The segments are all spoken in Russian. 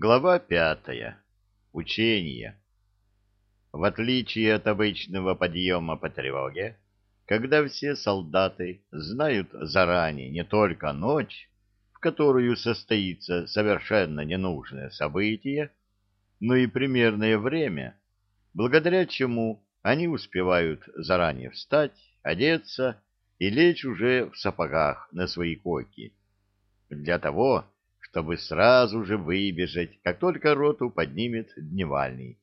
Глава пятая. Учение. В отличие от обычного подъема по тревоге, когда все солдаты знают заранее не только ночь, в которую состоится совершенно ненужное событие, но и примерное время, благодаря чему они успевают заранее встать, одеться и лечь уже в сапогах на свои койки. Для того, чтобы сразу же выбежать, как только роту поднимет дневальный.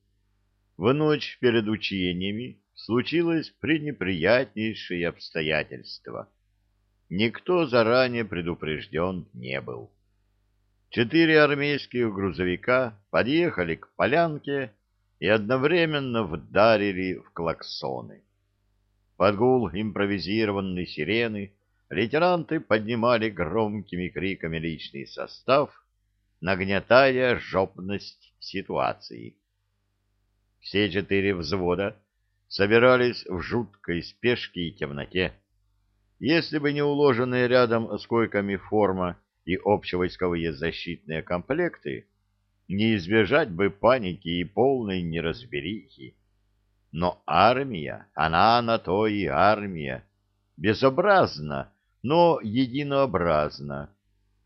В ночь перед учениями случилось пренеприятнейшее обстоятельство. Никто заранее предупрежден не был. Четыре армейских грузовика подъехали к полянке и одновременно вдарили в клаксоны. Под гул импровизированной сирены лейтенанты поднимали громкими криками личный состав, нагнетая жопность ситуации. Все четыре взвода собирались в жуткой спешке и темноте. Если бы не уложенные рядом с койками форма и общевойсковые защитные комплекты, не избежать бы паники и полной неразберихи. Но армия, она на то и армия, безобразна, но единообразно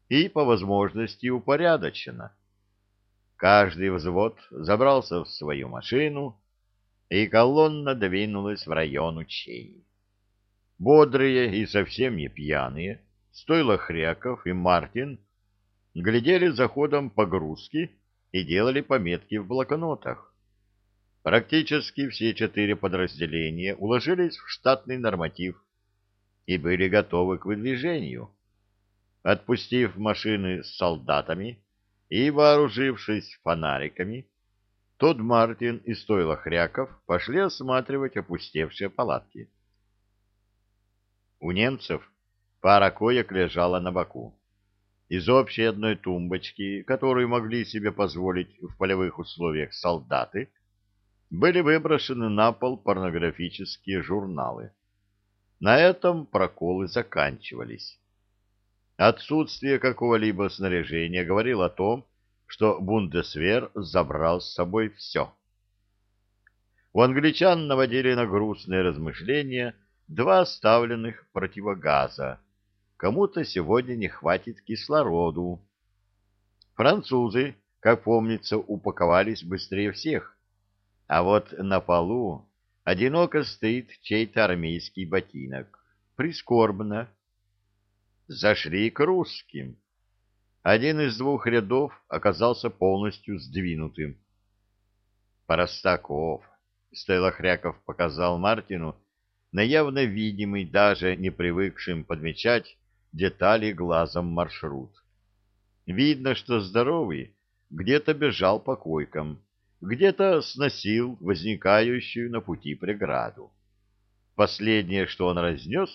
и, по возможности, упорядочено. Каждый взвод забрался в свою машину, и колонна двинулась в район учений. Бодрые и совсем не пьяные, стойло Хряков и Мартин глядели за ходом погрузки и делали пометки в блокнотах. Практически все четыре подразделения уложились в штатный норматив и были готовы к выдвижению. Отпустив машины с солдатами и вооружившись фонариками, тот Мартин и стойло Хряков пошли осматривать опустевшие палатки. У немцев пара коек лежала на боку. Из общей одной тумбочки, которую могли себе позволить в полевых условиях солдаты, были выброшены на пол порнографические журналы. На этом проколы заканчивались. Отсутствие какого-либо снаряжения говорило о том, что Бундесвер забрал с собой все. У англичан наводили на грустные размышления два оставленных противогаза. Кому-то сегодня не хватит кислороду. Французы, как помнится, упаковались быстрее всех. А вот на полу Одиноко стоит чей-то армейский ботинок. Прискорбно. Зашли к русским. Один из двух рядов оказался полностью сдвинутым. Простаков, Стойлохряков показал Мартину, на явно видимый, даже не привыкшим подмечать детали глазом маршрут. Видно, что здоровый где-то бежал по койкам, где-то сносил возникающую на пути преграду. Последнее, что он разнес,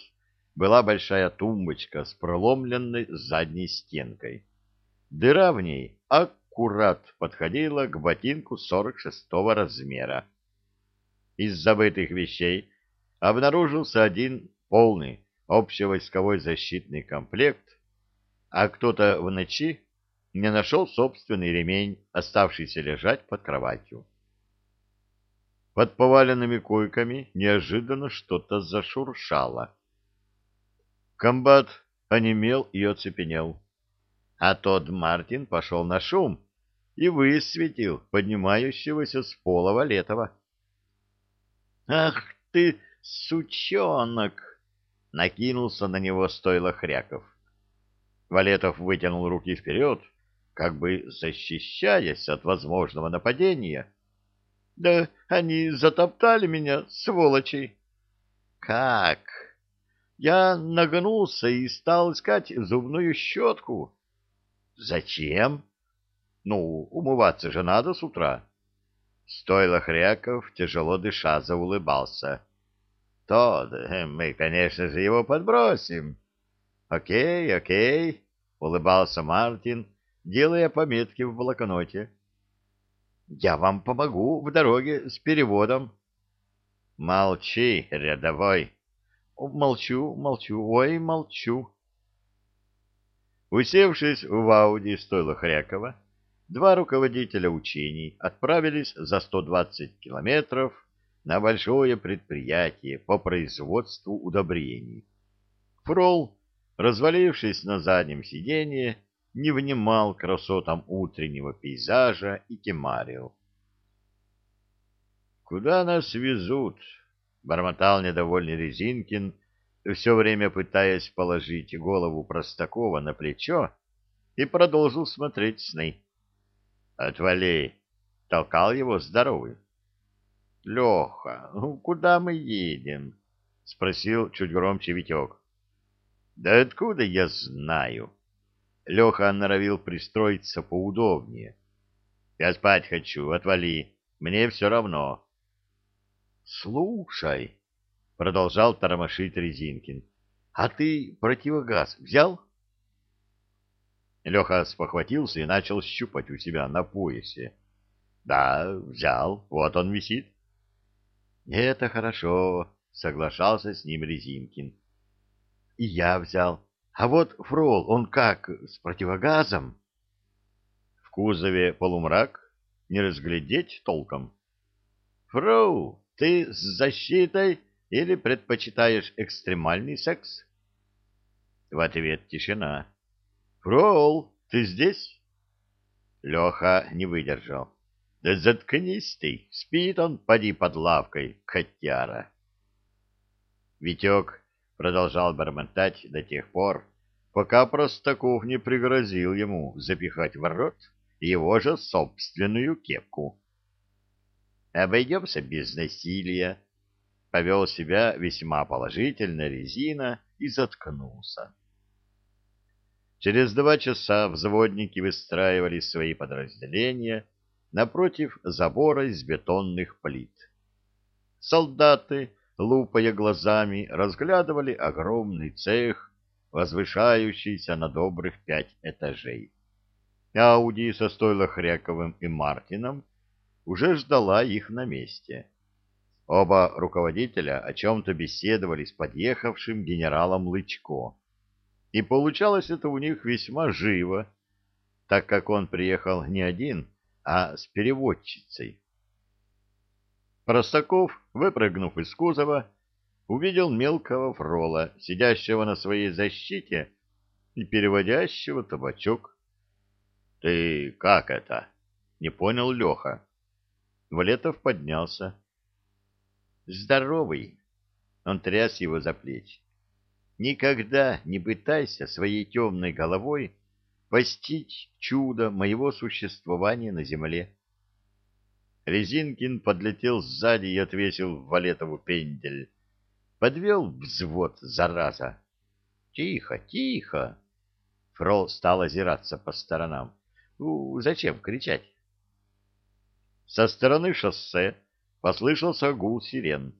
была большая тумбочка с проломленной задней стенкой. Дыра в ней аккурат подходила к ботинку 46-го размера. Из забытых вещей обнаружился один полный общевойсковой защитный комплект, а кто-то в ночи не нашел собственный ремень, оставшийся лежать под кроватью. Под поваленными койками неожиданно что-то зашуршало. Комбат онемел и оцепенел. А тот Мартин пошел на шум и высветил поднимающегося с пола Валетова. «Ах ты, сучонок!» — накинулся на него стойло Хряков. Валетов вытянул руки вперед, — как бы защищаясь от возможного нападения. — Да они затоптали меня, сволочи! — Как? Я нагнулся и стал искать зубную щетку. — Зачем? — Ну, умываться же надо с утра. Стойло Хряков, тяжело дыша, заулыбался. — Тод, мы, конечно же, его подбросим. — Окей, окей, — улыбался Мартин, — делая пометки в блокноте. «Я вам помогу в дороге с переводом». «Молчи, рядовой». «Молчу, молчу, ой, молчу». Усевшись в Ауди стойла Хрякова, два руководителя учений отправились за 120 километров на большое предприятие по производству удобрений. Фрол, развалившись на заднем сиденье, не внимал красотам утреннего пейзажа и кемарил. «Куда нас везут?» — бормотал недовольный Резинкин, все время пытаясь положить голову Простакова на плечо, и продолжил смотреть сны. «Отвали!» — толкал его здоровый. «Леха, ну куда мы едем?» — спросил чуть громче Витек. «Да откуда я знаю?» Леха норовил пристроиться поудобнее. «Я спать хочу, отвали, мне все равно». «Слушай», — продолжал тормошить Резинкин, — «а ты противогаз взял?» Леха спохватился и начал щупать у себя на поясе. «Да, взял, вот он висит». «Это хорошо», — соглашался с ним Резинкин. «И я взял. А вот Фрол, он как, с противогазом?» В кузове полумрак, не разглядеть толком. «Фрол, ты с защитой или предпочитаешь экстремальный секс? В ответ тишина. Фрол, ты здесь? Леха не выдержал. Да заткнись ты, спит он, поди под лавкой, котяра. Витек продолжал бормотать до тех пор, пока Простаков не пригрозил ему запихать в рот его же собственную кепку. Обойдемся без насилия. Повел себя весьма положительно резина и заткнулся. Через два часа взводники выстраивали свои подразделения напротив забора из бетонных плит. Солдаты, лупая глазами, разглядывали огромный цех, возвышающийся на добрых пять этажей. Ауди со стойла Хряковым и Мартином уже ждала их на месте. Оба руководителя о чем-то беседовали с подъехавшим генералом Лычко. И получалось это у них весьма живо, так как он приехал не один, а с переводчицей. Простаков, выпрыгнув из кузова, увидел мелкого фрола, сидящего на своей защите и переводящего табачок. — Ты как это? — не понял Леха. Валетов поднялся. «Здоровый!» Он тряс его за плечи. «Никогда не пытайся своей темной головой постичь чудо моего существования на земле». Резинкин подлетел сзади и отвесил Валетову пендель. Подвел взвод, зараза. «Тихо, тихо!» Фрол стал озираться по сторонам. «Зачем кричать?» Со стороны шоссе послышался гул сирен.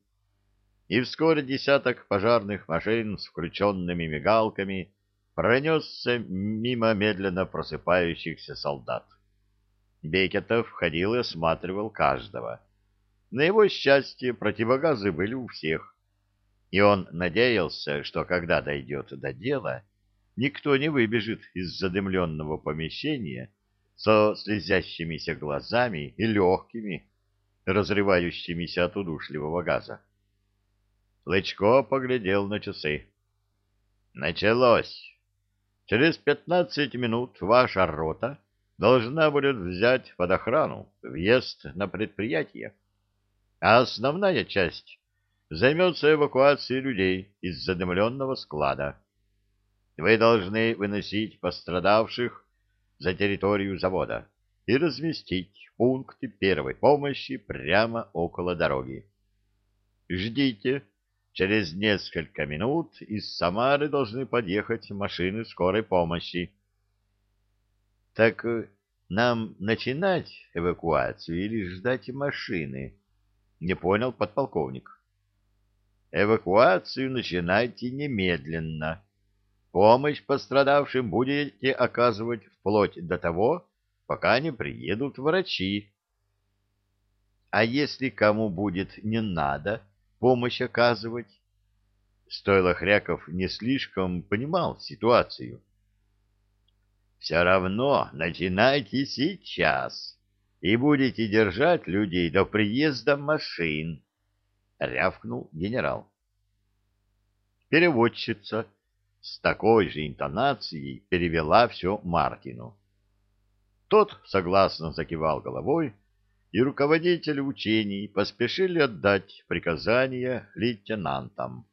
И вскоре десяток пожарных машин с включенными мигалками пронесся мимо медленно просыпающихся солдат. Бекетов ходил и осматривал каждого. На его счастье противогазы были у всех, и он надеялся, что когда дойдет до дела, никто не выбежит из задымленного помещения со слезящимися глазами и легкими, разрывающимися от удушливого газа. Лычко поглядел на часы. «Началось. Через пятнадцать минут ваша рота должна будет взять под охрану въезд на предприятие, а основная часть займется эвакуацией людей из задымленного склада. Вы должны выносить пострадавших за территорию завода и разместить пункты первой помощи прямо около дороги. Ждите, через несколько минут из Самары должны подъехать машины скорой помощи. Так э, нам начинать эвакуацию или ждать машины? Не понял подполковник. Эвакуацию начинайте немедленно Помощь пострадавшим будете оказывать вплоть до того, пока не приедут врачи. А если кому будет не надо помощь оказывать? Стойло Хряков не слишком понимал ситуацию. Все равно начинайте сейчас и будете держать людей до приезда машин, — рявкнул генерал. Переводчица с такой же интонацией перевела все Мартину. Тот согласно закивал головой, и руководители учений поспешили отдать приказания лейтенантам.